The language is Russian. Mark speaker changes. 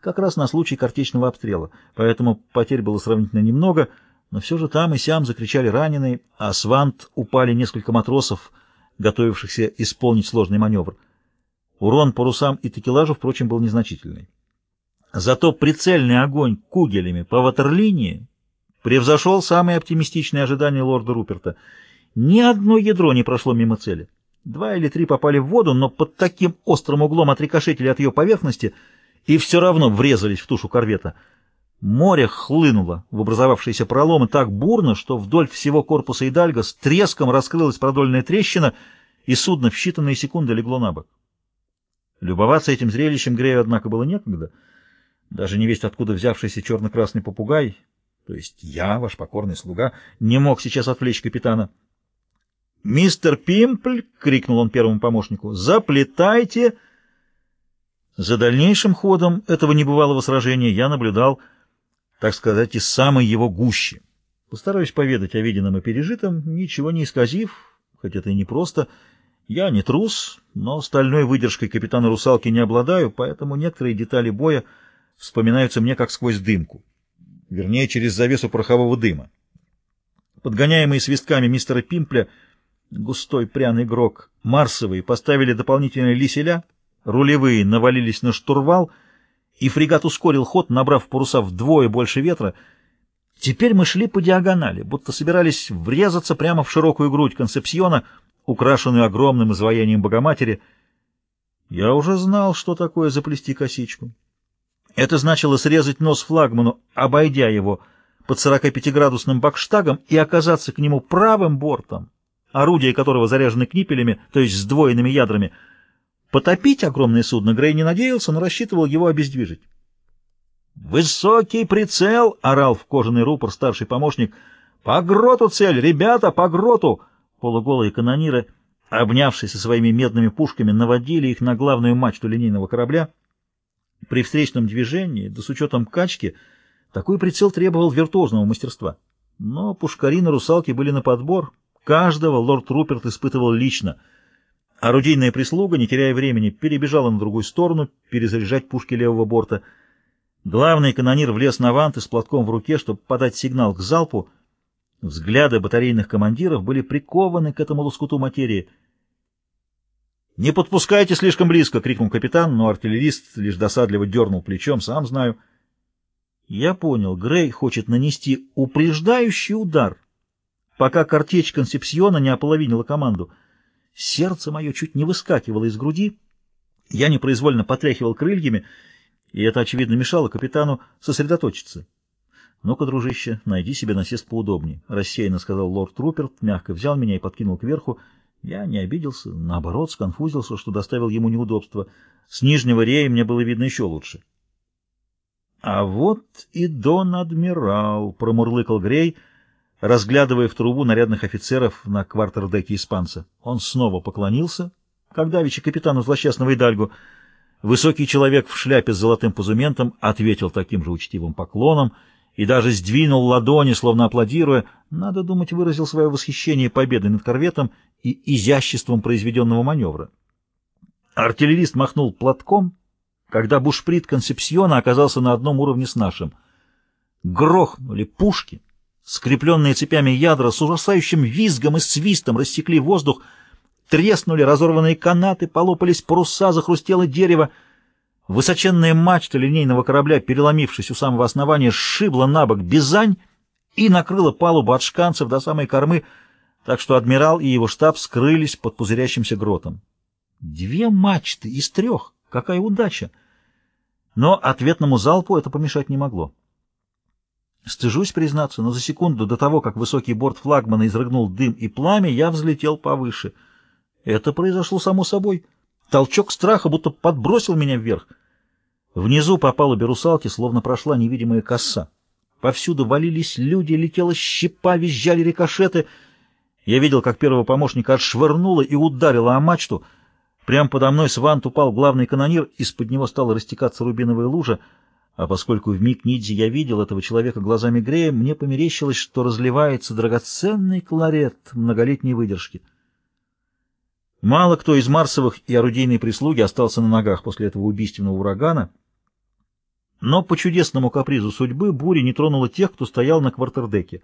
Speaker 1: как раз на случай картечного обстрела, поэтому потерь было сравнительно немного, но все же там и сям закричали раненые, а с вант упали несколько матросов, готовившихся исполнить сложный маневр. Урон парусам и такелажу, впрочем, был незначительный. Зато прицельный огонь кугелями по ватерлинии превзошел самые оптимистичные ожидания лорда Руперта. Ни одно ядро не прошло мимо цели. Два или три попали в воду, но под таким острым углом отрикошетили от ее поверхности и все равно врезались в тушу корвета. Море хлынуло в образовавшиеся проломы так бурно, что вдоль всего корпуса Идальга с треском раскрылась продольная трещина, и судно в считанные секунды легло на бок. Любоваться этим зрелищем Грею, однако, было некогда. Даже не весть откуда взявшийся черно-красный попугай, то есть я, ваш покорный слуга, не мог сейчас отвлечь капитана. «Мистер Пимпль!» — крикнул он первому помощнику. «Заплетайте!» За дальнейшим ходом этого небывалого сражения я наблюдал, так сказать, из самой его гущи. Постараюсь поведать о виденном и пережитом, ничего не исказив, хоть это и непросто. Я не трус, но стальной выдержкой капитана русалки не обладаю, поэтому некоторые детали боя вспоминаются мне как сквозь дымку, вернее, через завесу порохового дыма. Подгоняемые свистками мистера Пимпля — густой пряный грок, марсовые поставили дополнительные лиселя, рулевые навалились на штурвал, и фрегат ускорил ход, набрав паруса вдвое больше ветра. Теперь мы шли по диагонали, будто собирались врезаться прямо в широкую грудь концепсиона, украшенную огромным изваянием Богоматери. Я уже знал, что такое заплести косичку. Это значило срезать нос флагману, обойдя его под 45-градусным бакштагом и оказаться к нему правым бортом орудия которого заряжены книпелями, то есть сдвоенными ядрами. Потопить огромное судно Грей не надеялся, но рассчитывал его обездвижить. «Высокий прицел!» — орал в кожаный рупор старший помощник. «По гроту цель! Ребята, по гроту!» Полуголые канониры, обнявшись со своими медными пушками, наводили их на главную мачту линейного корабля. При встречном движении, да с учетом качки, такой прицел требовал виртуозного мастерства. Но пушкари на русалке были на подбор, Каждого лорд Руперт испытывал лично. Орудийная прислуга, не теряя времени, перебежала на другую сторону, перезаряжать пушки левого борта. Главный канонир влез на ванты с платком в руке, чтобы подать сигнал к залпу. Взгляды батарейных командиров были прикованы к этому лоскуту материи. «Не подпускайте слишком близко!» — крикнул капитан, но артиллерист лишь досадливо дернул плечом, сам знаю. Я понял, Грей хочет нанести упреждающий удар — пока картечь концепсиона не ополовинила команду. Сердце мое чуть не выскакивало из груди, я непроизвольно потряхивал крыльями, и это, очевидно, мешало капитану сосредоточиться. «Ну-ка, дружище, найди себе насест поудобнее», — рассеянно сказал лорд Руперт, мягко взял меня и подкинул кверху. Я не обиделся, наоборот, сконфузился, что доставил ему неудобства. С нижнего рея мне было видно еще лучше. «А вот и Дон-адмирал», — промурлыкал Грей, — разглядывая в трубу нарядных офицеров на квартердеке испанца. Он снова поклонился, как давеча капитану злосчастного Идальгу. Высокий человек в шляпе с золотым позументом ответил таким же учтивым поклоном и даже сдвинул ладони, словно аплодируя, надо думать, выразил свое восхищение победой над корветом и изяществом произведенного маневра. Артиллерист махнул платком, когда бушприт Консепсиона оказался на одном уровне с нашим. Грохнули пушки — Скрепленные цепями ядра с ужасающим визгом и свистом рассекли воздух, треснули разорванные канаты, полопались паруса, захрустело дерево. Высоченная мачта линейного корабля, переломившись у самого основания, сшибла на бок бизань и накрыла палубу от шканцев до самой кормы, так что адмирал и его штаб скрылись под пузырящимся гротом. Две мачты из трех! Какая удача! Но ответному залпу это помешать не могло. Стыжусь признаться, но за секунду до того, как высокий борт флагмана изрыгнул дым и пламя, я взлетел повыше. Это произошло само собой. Толчок страха будто подбросил меня вверх. Внизу по палубе русалки словно прошла невидимая коса. Повсюду валились люди, летела щепа, визжали рикошеты. Я видел, как первого помощника отшвырнуло и ударило о мачту. Прямо подо мной с вант упал главный канонир, из-под него стала растекаться рубиновая лужа — а поскольку в миг Нидзи я видел этого человека глазами Грея, мне померещилось, что разливается драгоценный кларет многолетней выдержки. Мало кто из марсовых и орудийной прислуги остался на ногах после этого убийственного урагана. Но по чудесному капризу судьбы буря не тронула тех, кто стоял на квартердеке.